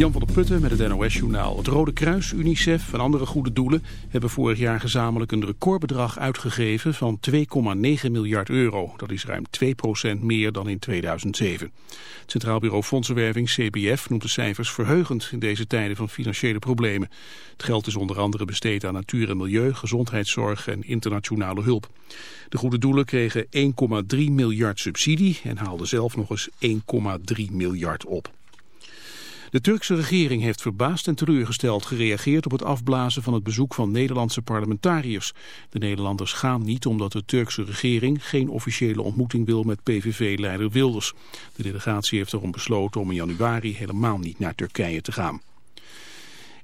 Jan van der Putten met het NOS-journaal. Het Rode Kruis, UNICEF en andere goede doelen hebben vorig jaar gezamenlijk een recordbedrag uitgegeven van 2,9 miljard euro. Dat is ruim 2% meer dan in 2007. Het Centraal Bureau Fondsenwerving, CBF, noemt de cijfers verheugend in deze tijden van financiële problemen. Het geld is onder andere besteed aan natuur en milieu, gezondheidszorg en internationale hulp. De goede doelen kregen 1,3 miljard subsidie en haalden zelf nog eens 1,3 miljard op. De Turkse regering heeft verbaasd en teleurgesteld gereageerd op het afblazen van het bezoek van Nederlandse parlementariërs. De Nederlanders gaan niet omdat de Turkse regering geen officiële ontmoeting wil met PVV-leider Wilders. De delegatie heeft erom besloten om in januari helemaal niet naar Turkije te gaan.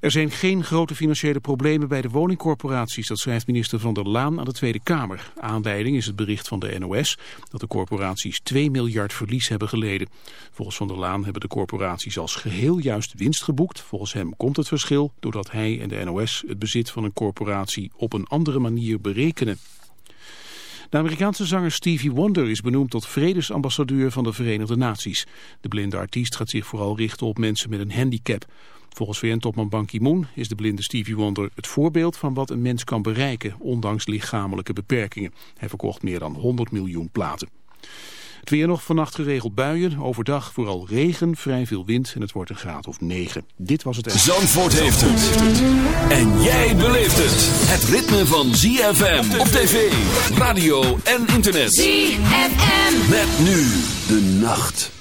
Er zijn geen grote financiële problemen bij de woningcorporaties, dat schrijft minister Van der Laan aan de Tweede Kamer. Aanleiding is het bericht van de NOS dat de corporaties 2 miljard verlies hebben geleden. Volgens Van der Laan hebben de corporaties als geheel juist winst geboekt. Volgens hem komt het verschil doordat hij en de NOS het bezit van een corporatie op een andere manier berekenen. De Amerikaanse zanger Stevie Wonder is benoemd tot vredesambassadeur van de Verenigde Naties. De blinde artiest gaat zich vooral richten op mensen met een handicap. Volgens VN-topman Ban Ki-moon is de blinde Stevie Wonder het voorbeeld van wat een mens kan bereiken, ondanks lichamelijke beperkingen. Hij verkocht meer dan 100 miljoen platen. Het weer nog vannacht geregeld buien, overdag vooral regen, vrij veel wind en het wordt een graad of 9. Dit was het... Zandvoort heeft het. En jij beleeft het. Het ritme van ZFM op tv, radio en internet. ZFM. Met nu de nacht.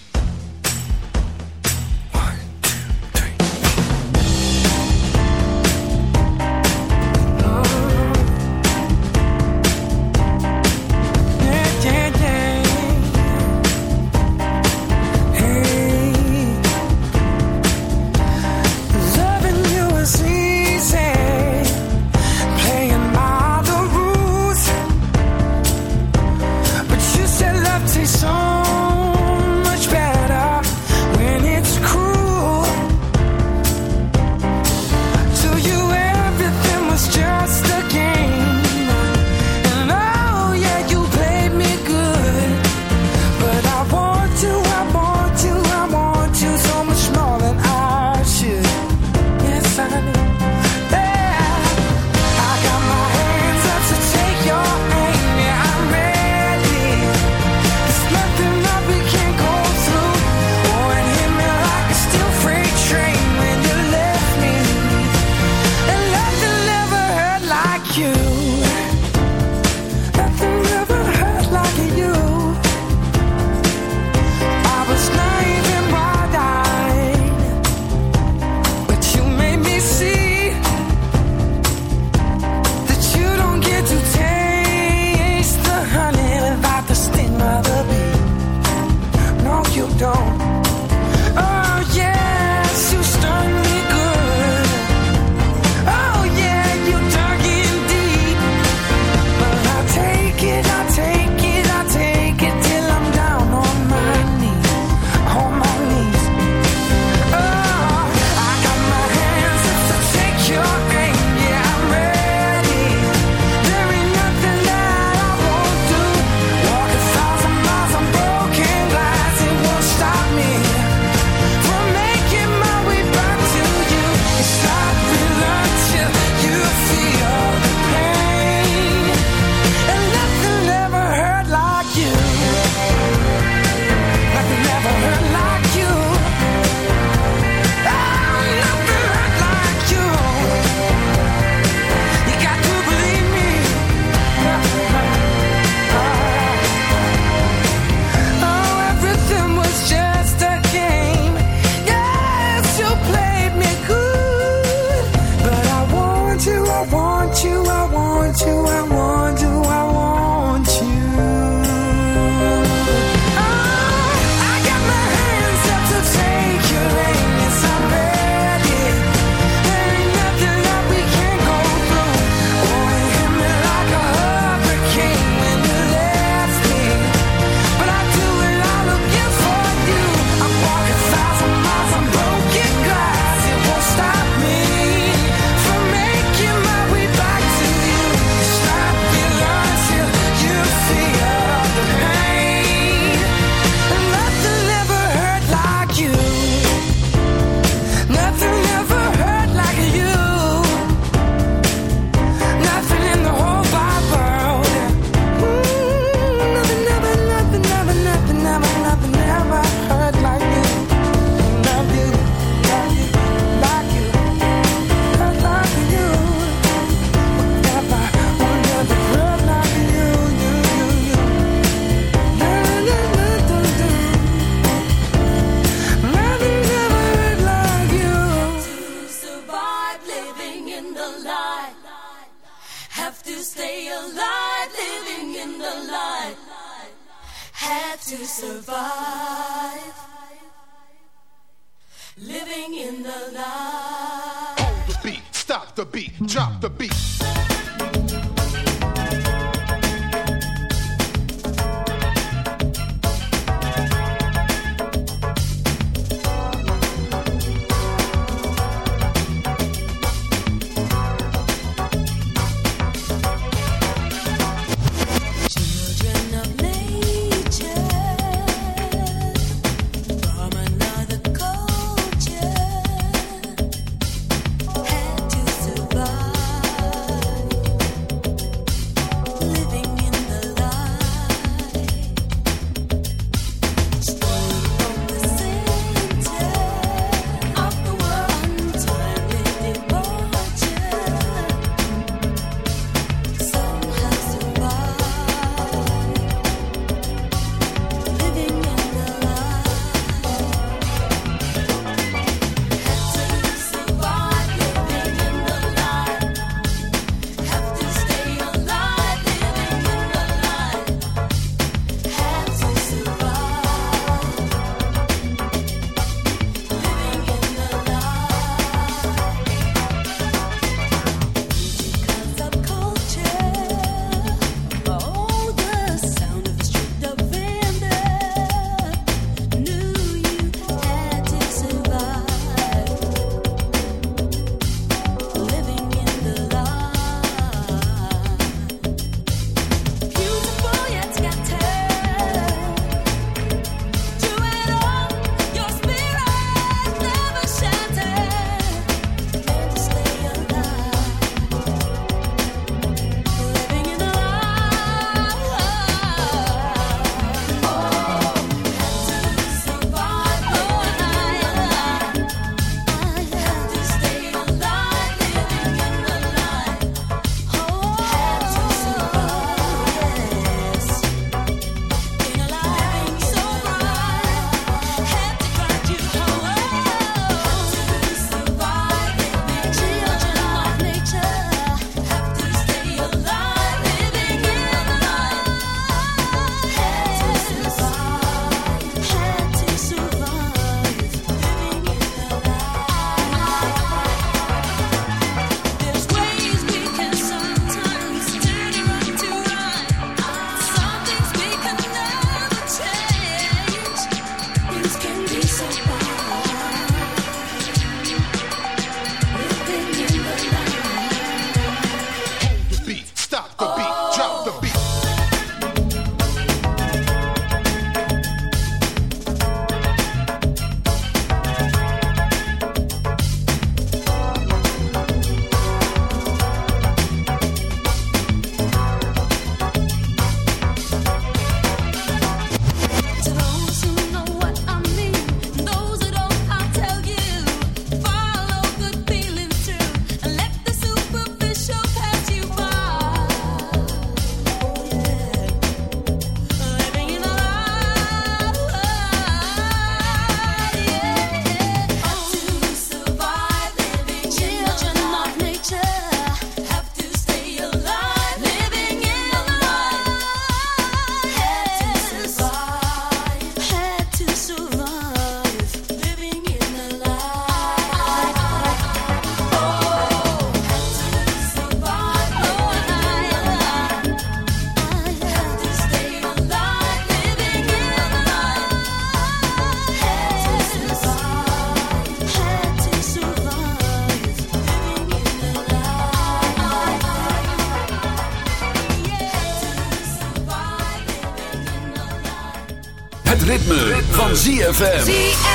ZFM.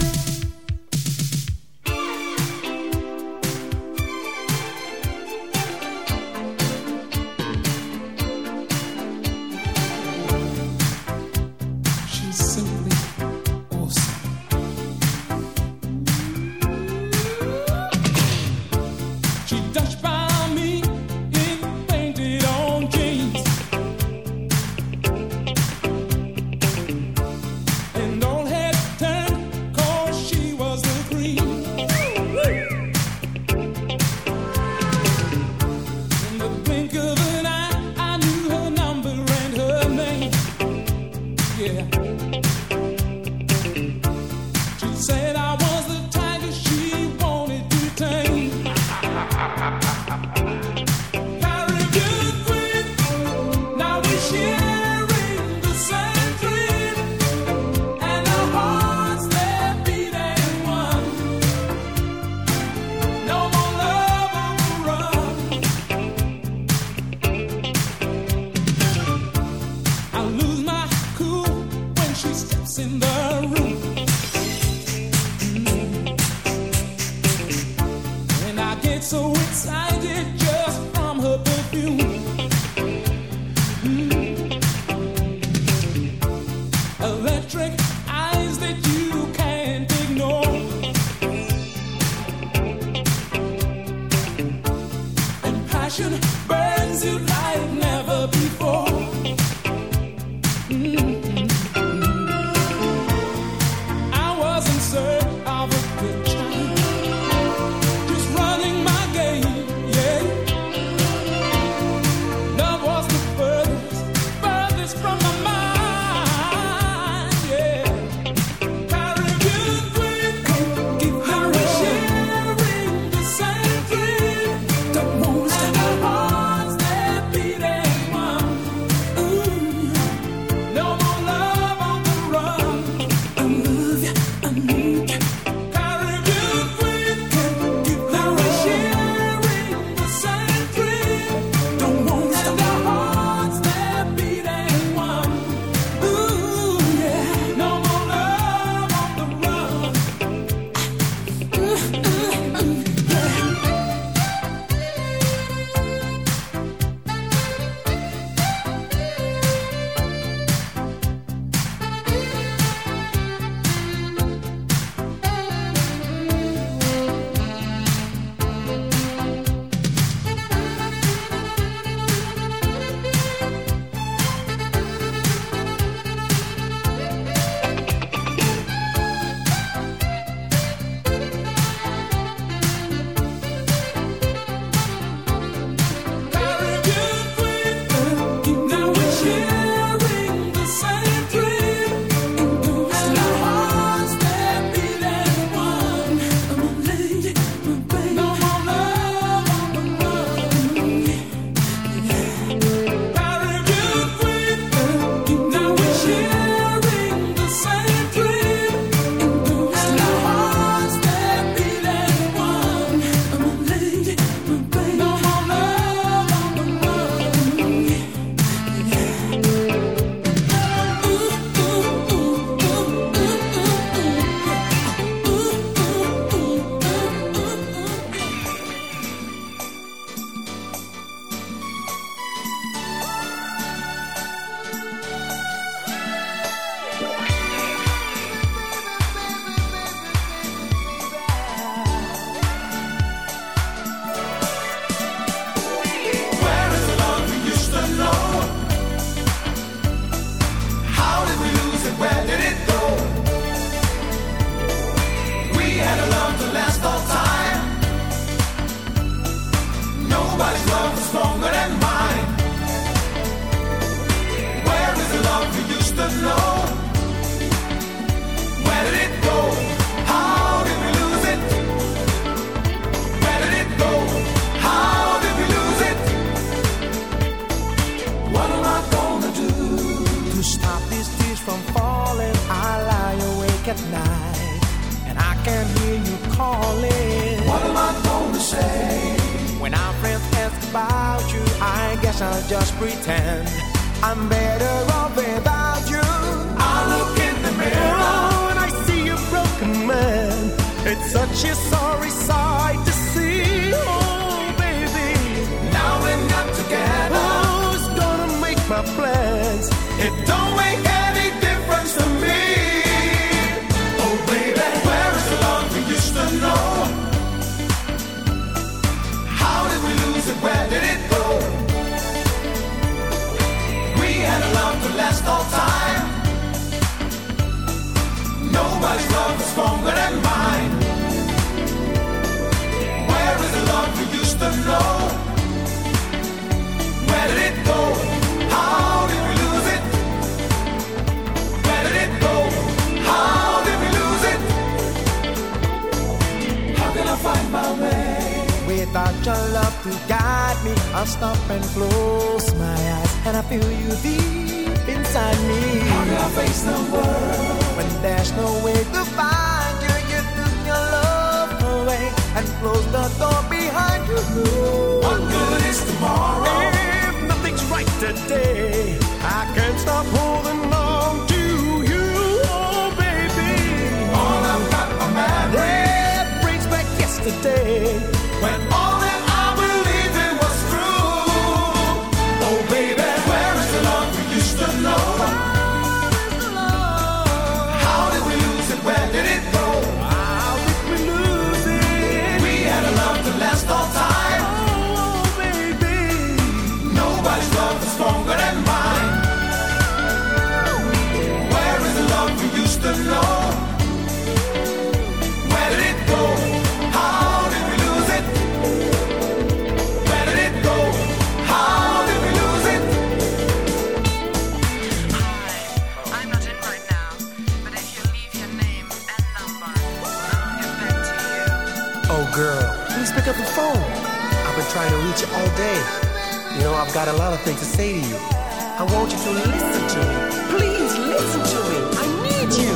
You know, I've got a lot of things to say to you. I want you to listen to me. Please listen to me. I need you.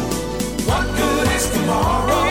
What good is tomorrow?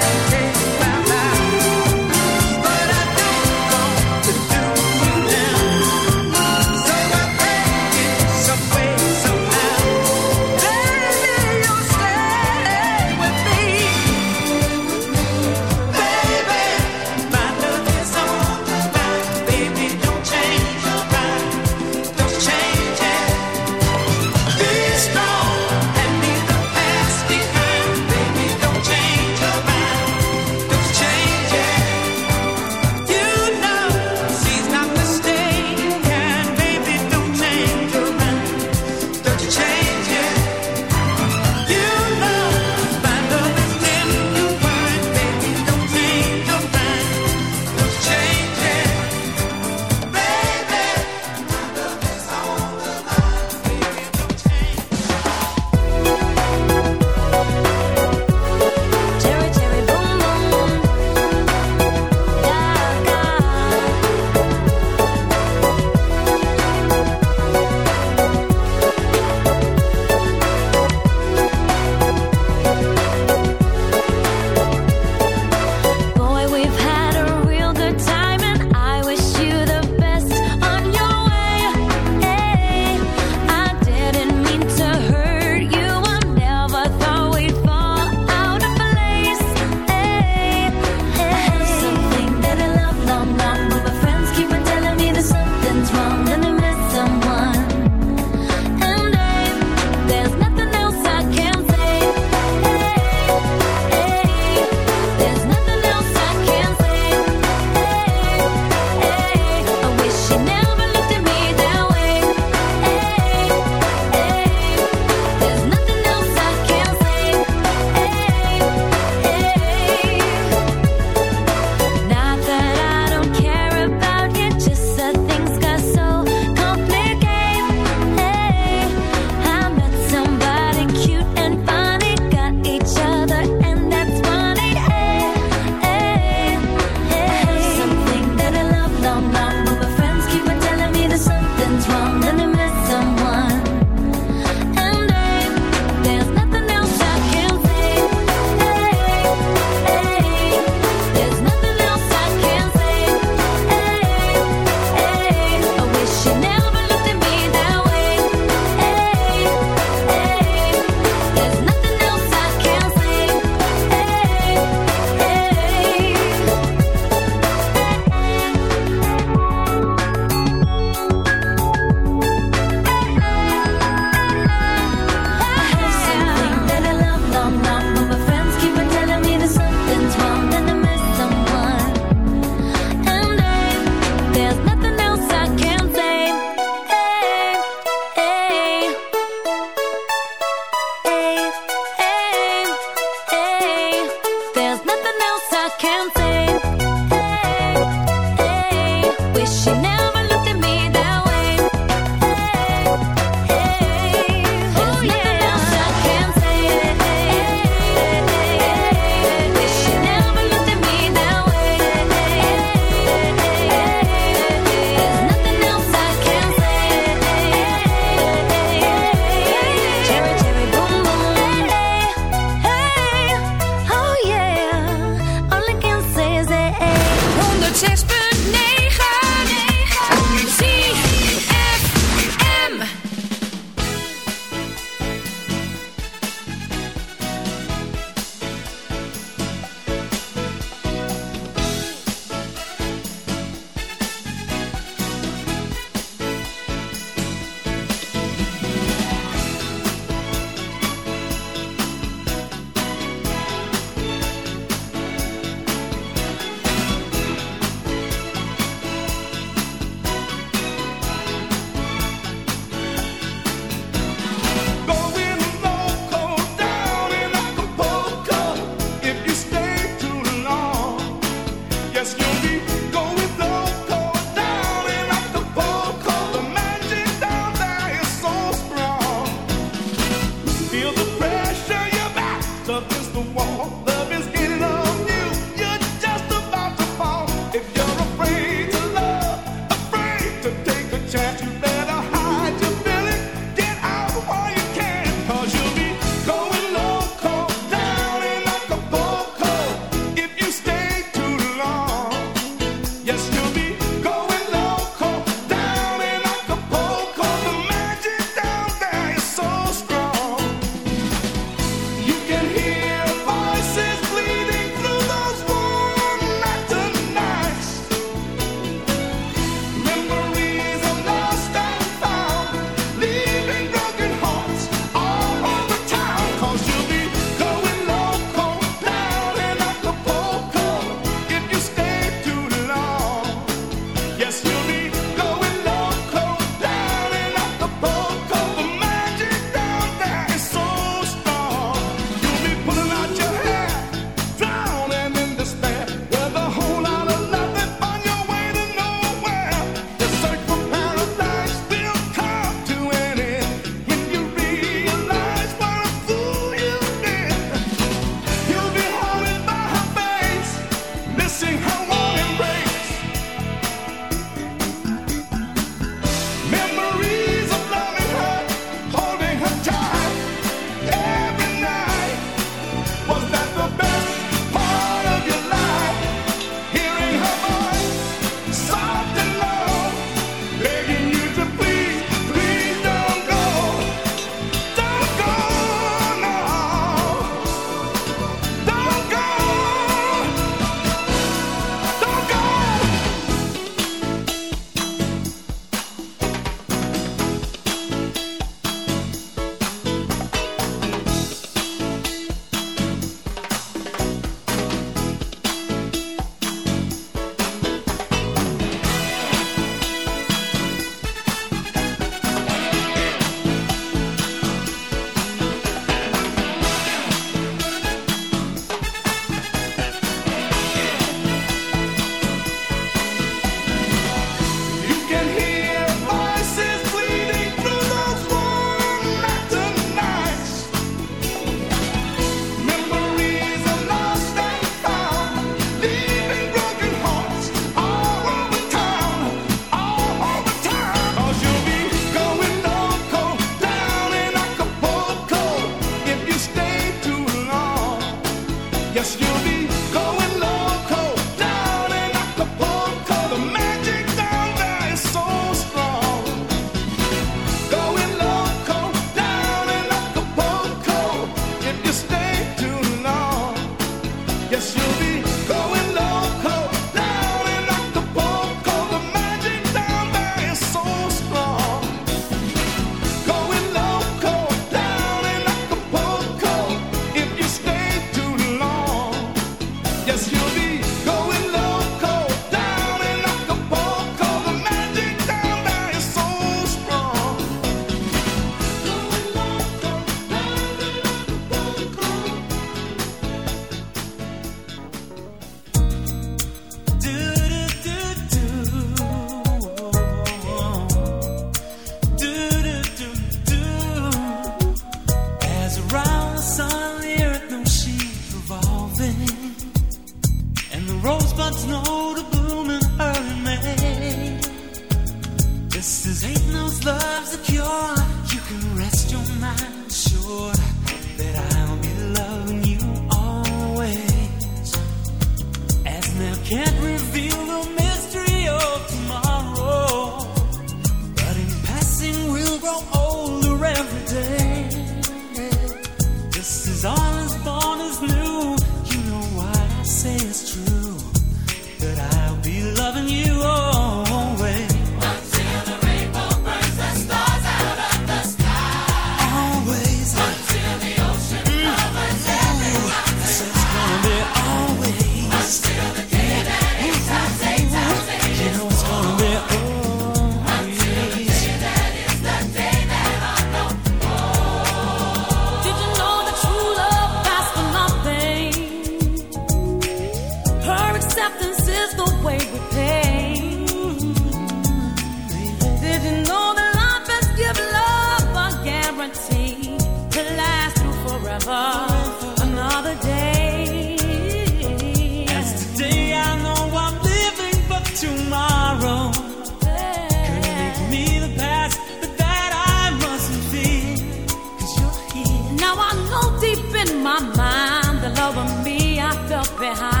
Behind.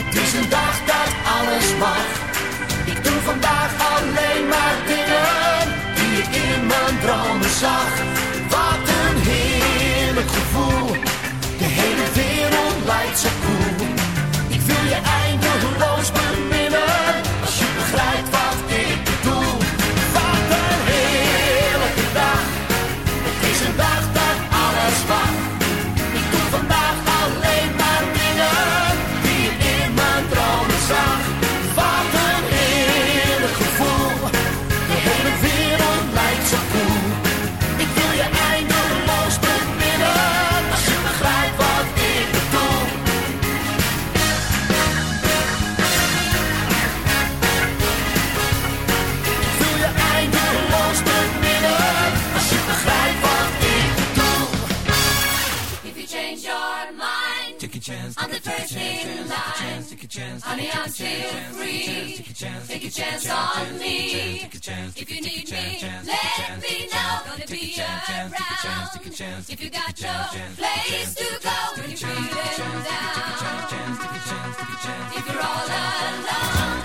Het is een dag dat alles mag. Ik doe vandaag alleen maar dingen die ik in mijn dromen zag. Wat een heerlijk gevoel. De hele wereld lijkt zo cool. I'm still. Take a chance on me. If you need me, let me know. Gonna be around. If you got no place to go you're feeling down. If you're all alone.